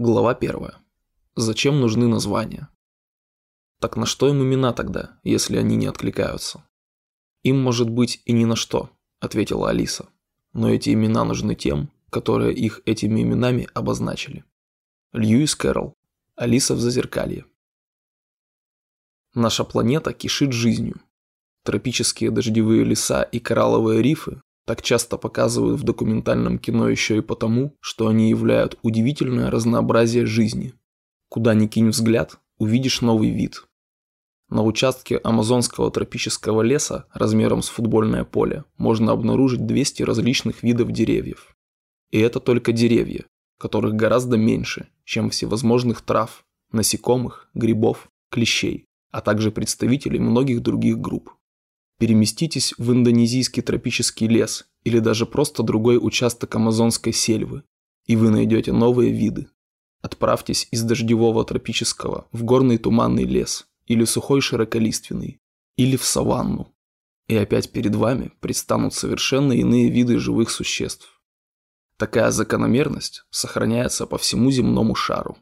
Глава 1. Зачем нужны названия? Так на что им имена тогда, если они не откликаются? Им может быть и ни на что, ответила Алиса. Но эти имена нужны тем, которые их этими именами обозначили. Льюис Кэрролл. Алиса в Зазеркалье. Наша планета кишит жизнью. Тропические дождевые леса и коралловые рифы так часто показывают в документальном кино еще и потому, что они являют удивительное разнообразие жизни. Куда ни кинь взгляд, увидишь новый вид. На участке амазонского тропического леса размером с футбольное поле можно обнаружить 200 различных видов деревьев. И это только деревья, которых гораздо меньше, чем всевозможных трав, насекомых, грибов, клещей, а также представителей многих других групп. Переместитесь в индонезийский тропический лес или даже просто другой участок амазонской сельвы, и вы найдете новые виды. Отправьтесь из дождевого тропического в горный туманный лес или сухой широколиственный, или в саванну, и опять перед вами предстанут совершенно иные виды живых существ. Такая закономерность сохраняется по всему земному шару.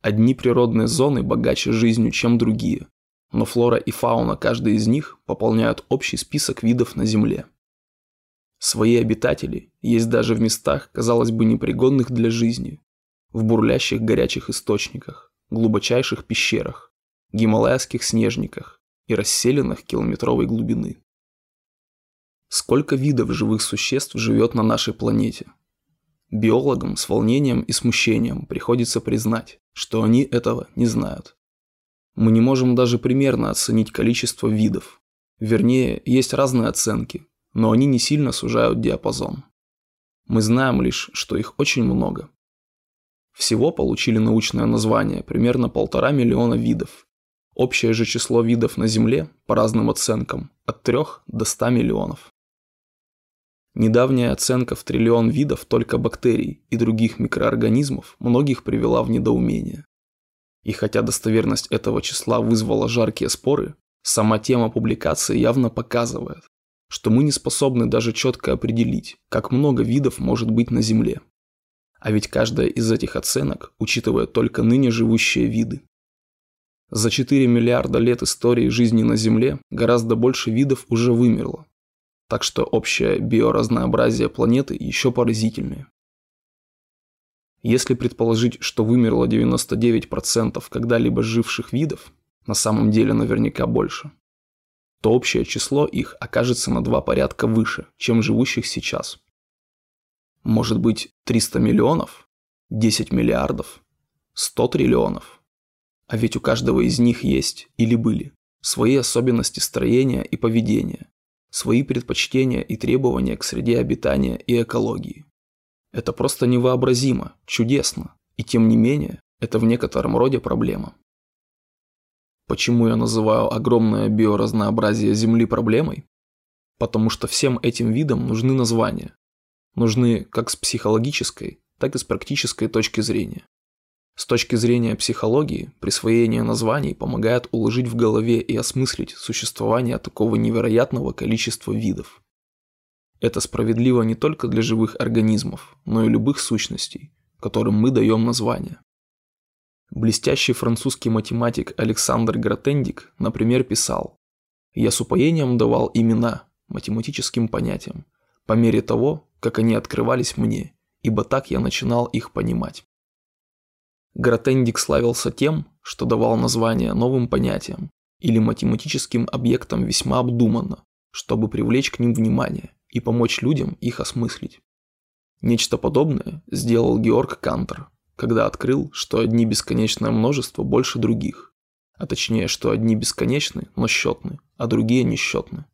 Одни природные зоны богаче жизнью, чем другие, но флора и фауна каждой из них пополняют общий список видов на Земле. Свои обитатели есть даже в местах, казалось бы, непригодных для жизни, в бурлящих горячих источниках, глубочайших пещерах, гималайских снежниках и расселенных километровой глубины. Сколько видов живых существ живет на нашей планете? Биологам с волнением и смущением приходится признать, что они этого не знают. Мы не можем даже примерно оценить количество видов. Вернее, есть разные оценки, но они не сильно сужают диапазон. Мы знаем лишь, что их очень много. Всего получили научное название примерно полтора миллиона видов. Общее же число видов на Земле, по разным оценкам, от 3 до 100 миллионов. Недавняя оценка в триллион видов только бактерий и других микроорганизмов многих привела в недоумение. И хотя достоверность этого числа вызвала жаркие споры, сама тема публикации явно показывает, что мы не способны даже четко определить, как много видов может быть на Земле. А ведь каждая из этих оценок учитывает только ныне живущие виды. За 4 миллиарда лет истории жизни на Земле гораздо больше видов уже вымерло. Так что общее биоразнообразие планеты еще поразительнее. Если предположить, что вымерло 99% когда-либо живших видов, на самом деле наверняка больше, то общее число их окажется на два порядка выше, чем живущих сейчас. Может быть 300 миллионов, 10 миллиардов, 100 триллионов. А ведь у каждого из них есть или были свои особенности строения и поведения, свои предпочтения и требования к среде обитания и экологии. Это просто невообразимо, чудесно, и тем не менее, это в некотором роде проблема. Почему я называю огромное биоразнообразие Земли проблемой? Потому что всем этим видам нужны названия. Нужны как с психологической, так и с практической точки зрения. С точки зрения психологии, присвоение названий помогает уложить в голове и осмыслить существование такого невероятного количества видов. Это справедливо не только для живых организмов, но и любых сущностей, которым мы даем название. Блестящий французский математик Александр Гратендик, например, писал «Я с упоением давал имена математическим понятиям, по мере того, как они открывались мне, ибо так я начинал их понимать». Гратендик славился тем, что давал названия новым понятиям или математическим объектам весьма обдуманно, чтобы привлечь к ним внимание и помочь людям их осмыслить. Нечто подобное сделал Георг Кантер, когда открыл, что одни бесконечное множество больше других, а точнее, что одни бесконечны, но счетны, а другие несчетны.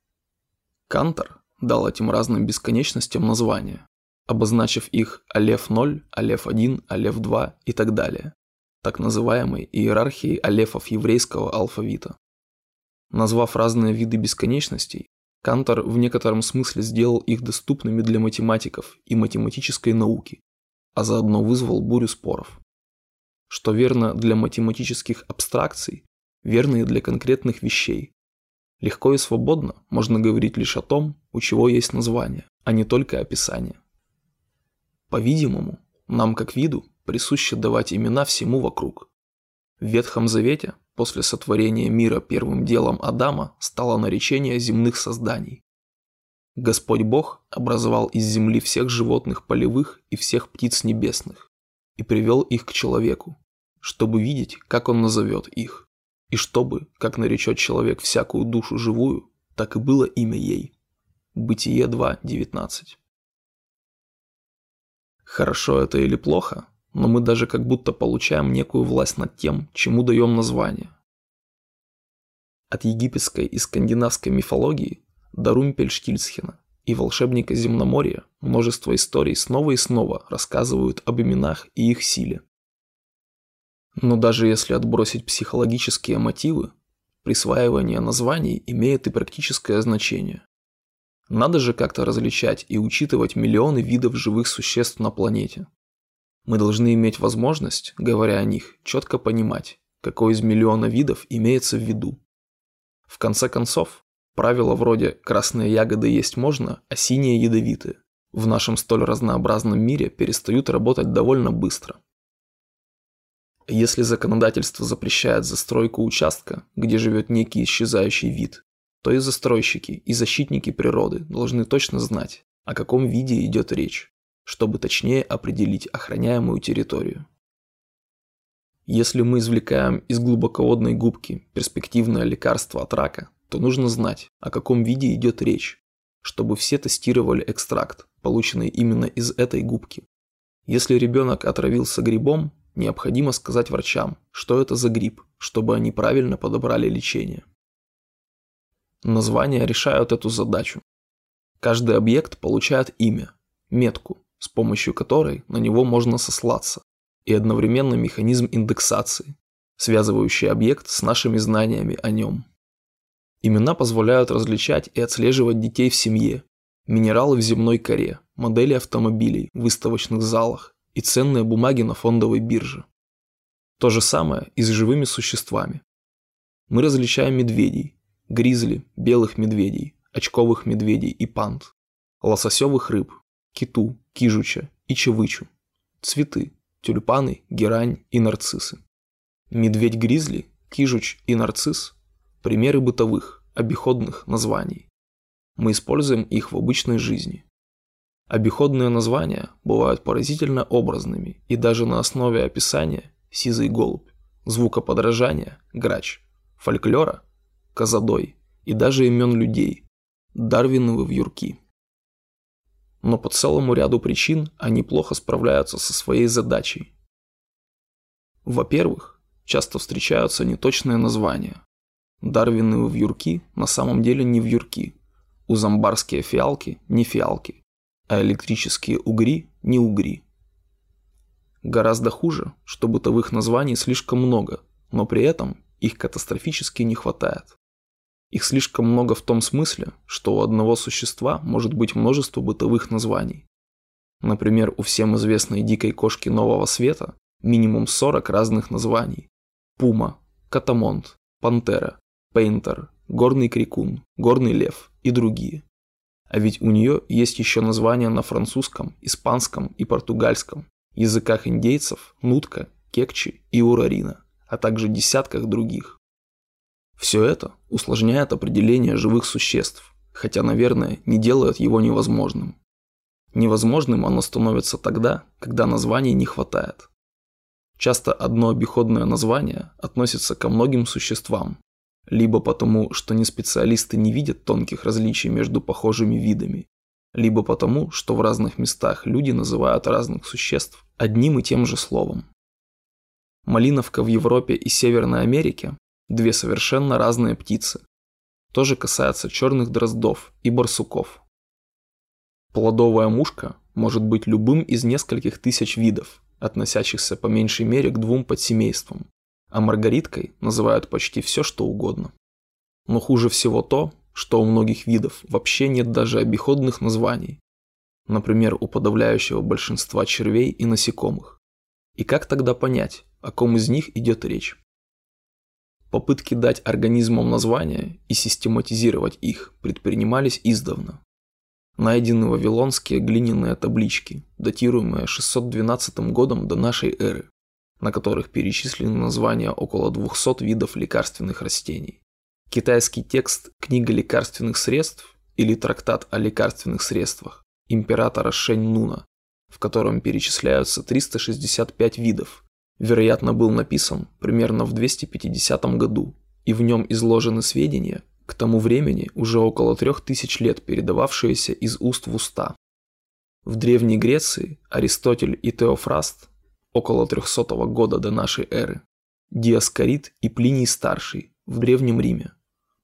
Кантер дал этим разным бесконечностям названия, обозначив их Алеф 0, Алеф 1, Алеф 2 и так далее, так называемой иерархией алефов еврейского алфавита. Назвав разные виды бесконечностей, Кантор в некотором смысле сделал их доступными для математиков и математической науки, а заодно вызвал бурю споров. Что верно для математических абстракций, верно и для конкретных вещей. Легко и свободно можно говорить лишь о том, у чего есть название, а не только описание. По-видимому, нам как виду присуще давать имена всему вокруг. В Ветхом Завете, после сотворения мира первым делом Адама, стало наречение земных созданий. Господь Бог образовал из земли всех животных полевых и всех птиц небесных и привел их к человеку, чтобы видеть, как он назовет их, и чтобы, как наречет человек всякую душу живую, так и было имя ей. Бытие 2.19 Хорошо это или плохо, но мы даже как будто получаем некую власть над тем, чему даем название. От египетской и скандинавской мифологии до Румпельштильцхена и волшебника Земноморья множество историй снова и снова рассказывают об именах и их силе. Но даже если отбросить психологические мотивы, присваивание названий имеет и практическое значение. Надо же как-то различать и учитывать миллионы видов живых существ на планете. Мы должны иметь возможность, говоря о них, четко понимать, какой из миллиона видов имеется в виду. В конце концов, правила вроде «красные ягоды есть можно, а синие ядовиты» в нашем столь разнообразном мире перестают работать довольно быстро. Если законодательство запрещает застройку участка, где живет некий исчезающий вид, то и застройщики, и защитники природы должны точно знать, о каком виде идет речь, чтобы точнее определить охраняемую территорию. Если мы извлекаем из глубоководной губки перспективное лекарство от рака, то нужно знать, о каком виде идет речь, чтобы все тестировали экстракт, полученный именно из этой губки. Если ребенок отравился грибом, необходимо сказать врачам, что это за гриб, чтобы они правильно подобрали лечение. Названия решают эту задачу. Каждый объект получает имя, метку, с помощью которой на него можно сослаться, и одновременно механизм индексации, связывающий объект с нашими знаниями о нем. Имена позволяют различать и отслеживать детей в семье, минералы в земной коре, модели автомобилей в выставочных залах и ценные бумаги на фондовой бирже. То же самое и с живыми существами. Мы различаем медведей, гризли, белых медведей, очковых медведей и панд, лососевых рыб, киту, кижуча и чевычу, цветы, тюльпаны, герань и нарциссы. Медведь-гризли, кижуч и нарцисс – примеры бытовых, обиходных названий. Мы используем их в обычной жизни. Обиходные названия бывают поразительно образными и даже на основе описания – сизый голубь, звукоподражания – грач, фольклора – козадой и даже имен людей – Дарвиновы вьюрки но по целому ряду причин они плохо справляются со своей задачей. Во-первых, часто встречаются неточные названия. Дарвины вьюрки на самом деле не вьюрки, узамбарские фиалки не фиалки, а электрические угри не угри. Гораздо хуже, что бытовых названий слишком много, но при этом их катастрофически не хватает. Их слишком много в том смысле, что у одного существа может быть множество бытовых названий. Например, у всем известной дикой кошки нового света минимум 40 разных названий. Пума, катамонт, пантера, пейнтер, горный крикун, горный лев и другие. А ведь у нее есть еще названия на французском, испанском и португальском, языках индейцев, нутка, кекчи и урарина, а также десятках других. Все это усложняет определение живых существ, хотя, наверное, не делает его невозможным. Невозможным оно становится тогда, когда названий не хватает. Часто одно обиходное название относится ко многим существам, либо потому, что не специалисты не видят тонких различий между похожими видами, либо потому, что в разных местах люди называют разных существ одним и тем же словом. Малиновка в Европе и Северной Америке Две совершенно разные птицы. То же касается черных дроздов и барсуков. Плодовая мушка может быть любым из нескольких тысяч видов, относящихся по меньшей мере к двум подсемействам, а маргариткой называют почти все, что угодно. Но хуже всего то, что у многих видов вообще нет даже обиходных названий, например, у подавляющего большинства червей и насекомых. И как тогда понять, о ком из них идет речь? Попытки дать организмам названия и систематизировать их предпринимались издавна. найдены вавилонские глиняные таблички, датируемые 612 годом до нашей эры, на которых перечислены названия около 200 видов лекарственных растений. Китайский текст «Книга лекарственных средств» или трактат о лекарственных средствах императора Шэнь Нуна, в котором перечисляются 365 видов, вероятно, был написан примерно в 250 году, и в нем изложены сведения, к тому времени уже около трех тысяч лет передававшиеся из уст в уста. В Древней Греции Аристотель и Теофраст около 300 года до нашей эры, Диаскорид и Плиний Старший в Древнем Риме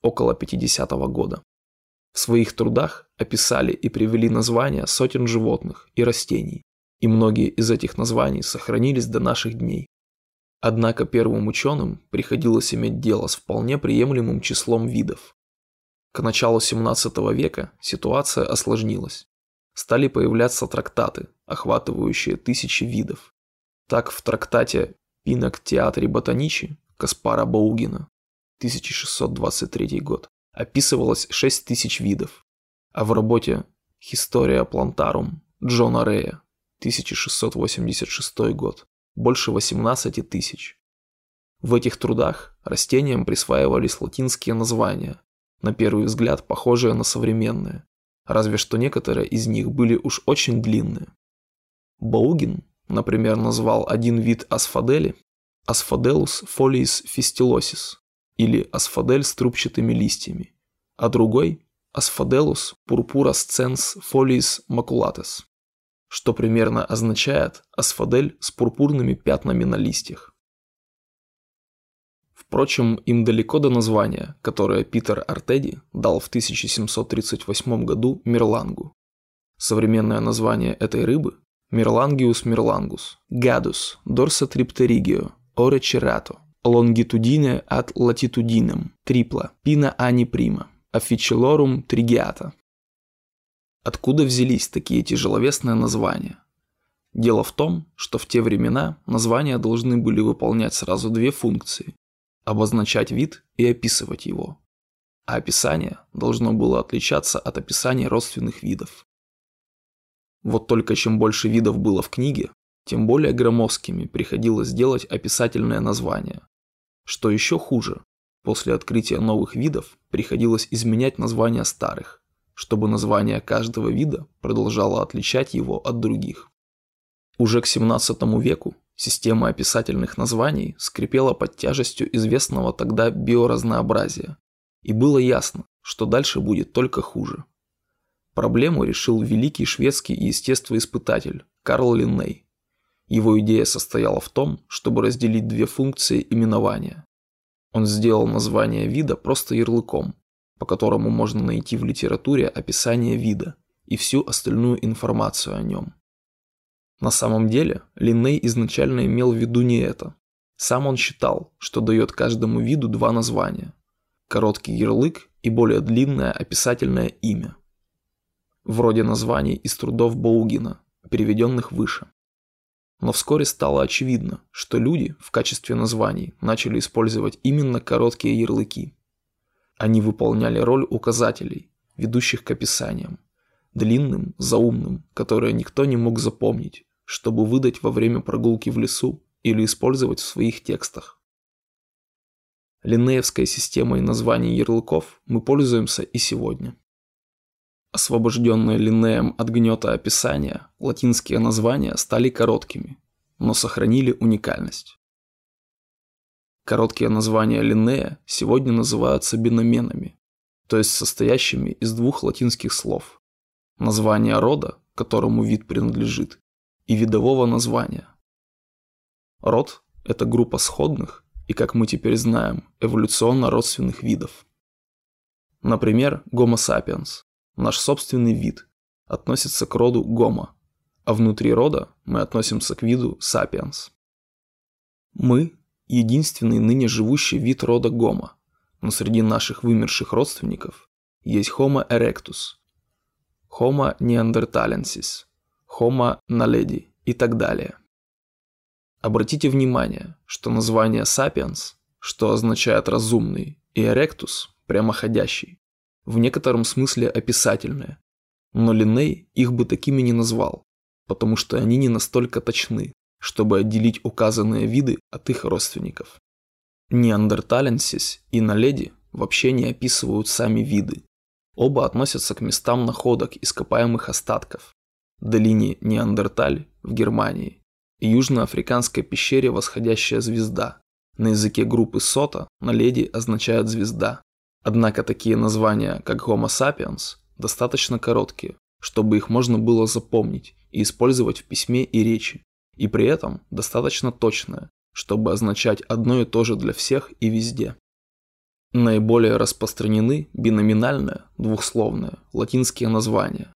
около 50 года. В своих трудах описали и привели названия сотен животных и растений, и многие из этих названий сохранились до наших дней. Однако первым ученым приходилось иметь дело с вполне приемлемым числом видов. К началу 17 века ситуация осложнилась. Стали появляться трактаты, охватывающие тысячи видов. Так в трактате «Пинок театре ботаничи» Каспара Баугина 1623 год описывалось 6 тысяч видов, а в работе «Historia Plantarum» Джона Рея 1686 год больше 18 тысяч. В этих трудах растениям присваивались латинские названия, на первый взгляд похожие на современные, разве что некоторые из них были уж очень длинные. Баугин, например, назвал один вид асфадели Asphodelus foliis fistylosis или асфадель с трубчатыми листьями, а другой Asphodelus purpurascens foliis maculatus что примерно означает асфадель с пурпурными пятнами на листьях. Впрочем, им далеко до названия, которое Питер Артеди дал в 1738 году Мерлангу. Современное название этой рыбы – Merlangius merlangus, Gadus, Dorsatripterigio, Orecerato, Longitudine ad latitudinem, Tripla, Pina ani prima, Officiorum trigiata. Откуда взялись такие тяжеловесные названия? Дело в том, что в те времена названия должны были выполнять сразу две функции – обозначать вид и описывать его. А описание должно было отличаться от описания родственных видов. Вот только чем больше видов было в книге, тем более громоздкими приходилось делать описательное название. Что еще хуже, после открытия новых видов приходилось изменять названия старых чтобы название каждого вида продолжало отличать его от других. Уже к 17 веку система описательных названий скрипела под тяжестью известного тогда биоразнообразия, и было ясно, что дальше будет только хуже. Проблему решил великий шведский естествоиспытатель Карл Линней. Его идея состояла в том, чтобы разделить две функции именования. Он сделал название вида просто ярлыком, по которому можно найти в литературе описание вида и всю остальную информацию о нем. На самом деле, Линней изначально имел в виду не это. Сам он считал, что дает каждому виду два названия – короткий ярлык и более длинное описательное имя. Вроде названий из трудов Боугина, переведенных выше. Но вскоре стало очевидно, что люди в качестве названий начали использовать именно короткие ярлыки – они выполняли роль указателей, ведущих к описаниям, длинным, заумным, которые никто не мог запомнить, чтобы выдать во время прогулки в лесу или использовать в своих текстах. Линнеевской системой названий ярлыков мы пользуемся и сегодня. Освобожденные Линнеем от гнета описания, латинские названия стали короткими, но сохранили уникальность. Короткие названия Линнея сегодня называются биноменами, то есть состоящими из двух латинских слов. Название рода, которому вид принадлежит, и видового названия. Род – это группа сходных и, как мы теперь знаем, эволюционно родственных видов. Например, Homo sapiens, наш собственный вид, относится к роду Homo, а внутри рода мы относимся к виду sapiens. Мы единственный ныне живущий вид рода Гома, но среди наших вымерших родственников есть Homo erectus, Homo neanderthalensis, Homo naledi и так далее. Обратите внимание, что название sapiens, что означает разумный, и erectus, прямоходящий, в некотором смысле описательное, Но Линней их бы такими не назвал, потому что они не настолько точны, чтобы отделить указанные виды от их родственников. Неандерталенсис и наледи вообще не описывают сами виды. Оба относятся к местам находок ископаемых остатков, долине Неандерталь в Германии и южноафриканской пещере «Восходящая звезда». На языке группы Сота наледи означает «звезда». Однако такие названия, как Homo sapiens, достаточно короткие, чтобы их можно было запомнить и использовать в письме и речи, и при этом достаточно точное, чтобы означать одно и то же для всех и везде. Наиболее распространены биноминальные, двухсловные, латинские названия.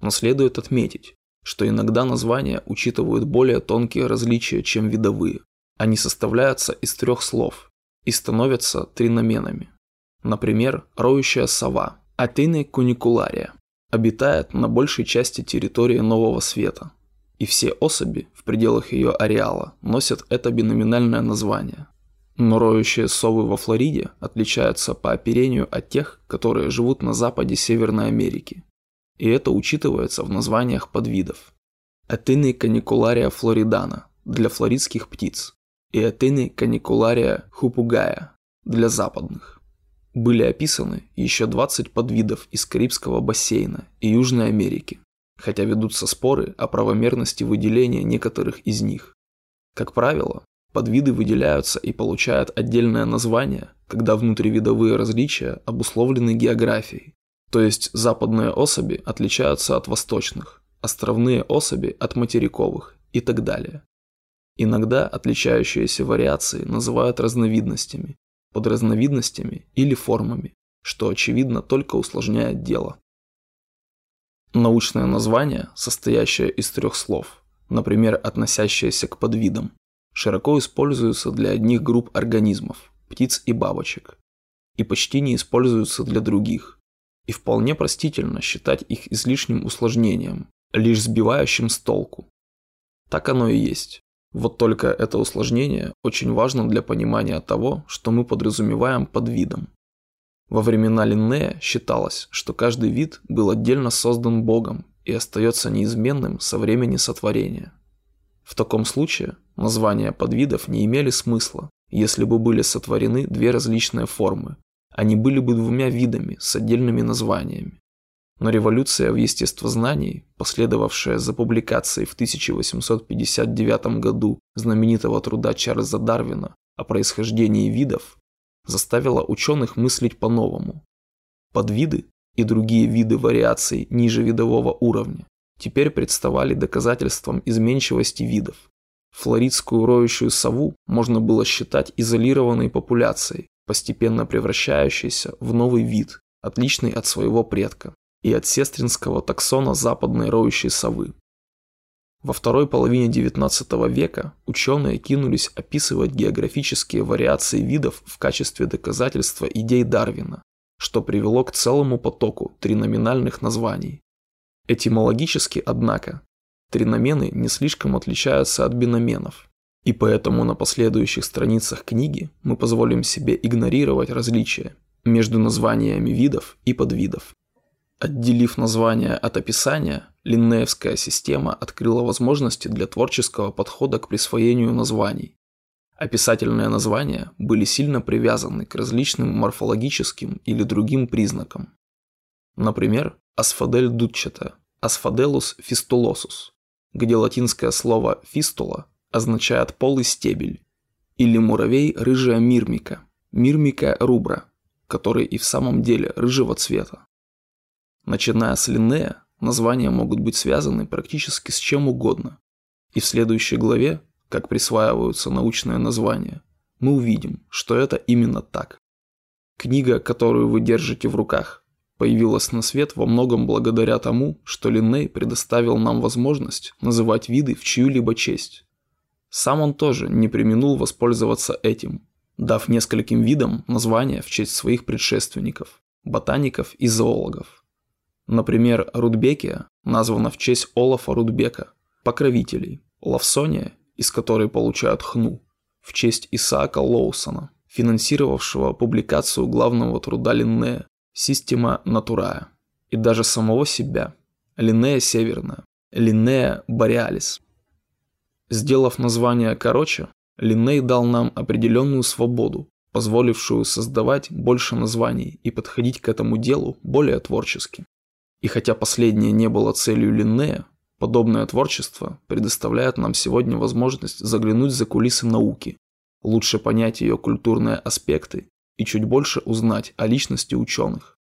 Но следует отметить, что иногда названия учитывают более тонкие различия, чем видовые. Они составляются из трех слов и становятся триноменами. Например, роющая сова, Атены куникулария, обитает на большей части территории Нового Света, и все особи в пределах ее ареала носят это биноминальное название. Но роющие совы во Флориде отличаются по оперению от тех, которые живут на западе Северной Америки. И это учитывается в названиях подвидов. Атыны каникулария флоридана для флоридских птиц и Атыны каникулария хупугая для западных. Были описаны еще 20 подвидов из Карибского бассейна и Южной Америки, хотя ведутся споры о правомерности выделения некоторых из них. Как правило, Подвиды выделяются и получают отдельное название, когда внутривидовые различия обусловлены географией. То есть западные особи отличаются от восточных, островные особи от материковых и так далее. Иногда отличающиеся вариации называют разновидностями, подразновидностями или формами, что очевидно только усложняет дело. Научное название, состоящее из трех слов, например, относящееся к подвидам, широко используются для одних групп организмов – птиц и бабочек, и почти не используются для других. И вполне простительно считать их излишним усложнением, лишь сбивающим с толку. Так оно и есть. Вот только это усложнение очень важно для понимания того, что мы подразумеваем под видом. Во времена Линнея считалось, что каждый вид был отдельно создан Богом и остается неизменным со времени сотворения. В таком случае названия подвидов не имели смысла, если бы были сотворены две различные формы. Они были бы двумя видами с отдельными названиями. Но революция в естествознании, последовавшая за публикацией в 1859 году знаменитого труда Чарльза Дарвина о происхождении видов, заставила ученых мыслить по-новому. Подвиды и другие виды вариаций ниже видового уровня теперь представали доказательством изменчивости видов. Флоридскую роющую сову можно было считать изолированной популяцией, постепенно превращающейся в новый вид, отличный от своего предка, и от сестринского таксона западной роющей совы. Во второй половине XIX века ученые кинулись описывать географические вариации видов в качестве доказательства идей Дарвина, что привело к целому потоку триноминальных названий, Этимологически, однако, триномены не слишком отличаются от биноменов, и поэтому на последующих страницах книги мы позволим себе игнорировать различия между названиями видов и подвидов. Отделив название от описания, линнеевская система открыла возможности для творческого подхода к присвоению названий. Описательные названия были сильно привязаны к различным морфологическим или другим признакам. Например, асфадель дутчата, асфаделус фистулосус, где латинское слово фистула означает полый стебель, или муравей рыжая мирмика, мирмика рубра, который и в самом деле рыжего цвета. Начиная с Линнея, названия могут быть связаны практически с чем угодно, и в следующей главе, как присваиваются научные названия, мы увидим, что это именно так. Книга, которую вы держите в руках, появилась на свет во многом благодаря тому, что Линней предоставил нам возможность называть виды в чью-либо честь. Сам он тоже не применул воспользоваться этим, дав нескольким видам названия в честь своих предшественников, ботаников и зоологов. Например, Рудбекия названа в честь Олафа Рудбека, покровителей, Лавсония, из которой получают хну, в честь Исаака Лоусона, финансировавшего публикацию главного труда Линнея Система Натурая и даже самого себя, Линнея северная, Линнея бореалис. Сделав название короче, Линней дал нам определенную свободу, позволившую создавать больше названий и подходить к этому делу более творчески. И хотя последнее не было целью Линнея, подобное творчество предоставляет нам сегодня возможность заглянуть за кулисы науки, лучше понять ее культурные аспекты и чуть больше узнать о личности ученых.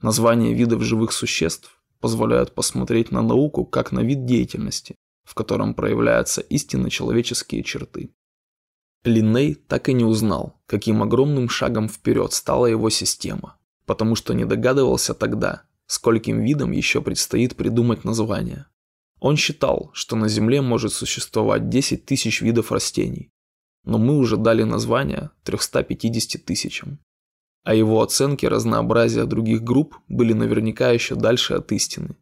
Названия видов живых существ позволяют посмотреть на науку как на вид деятельности, в котором проявляются истинно человеческие черты. Линней так и не узнал, каким огромным шагом вперед стала его система, потому что не догадывался тогда, скольким видам еще предстоит придумать название. Он считал, что на Земле может существовать 10 тысяч видов растений, но мы уже дали название 350 тысячам. А его оценки разнообразия других групп были наверняка еще дальше от истины.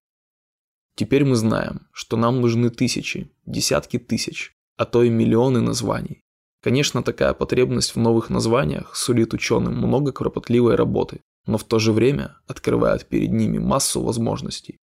Теперь мы знаем, что нам нужны тысячи, десятки тысяч, а то и миллионы названий. Конечно, такая потребность в новых названиях сулит ученым много кропотливой работы, но в то же время открывает перед ними массу возможностей.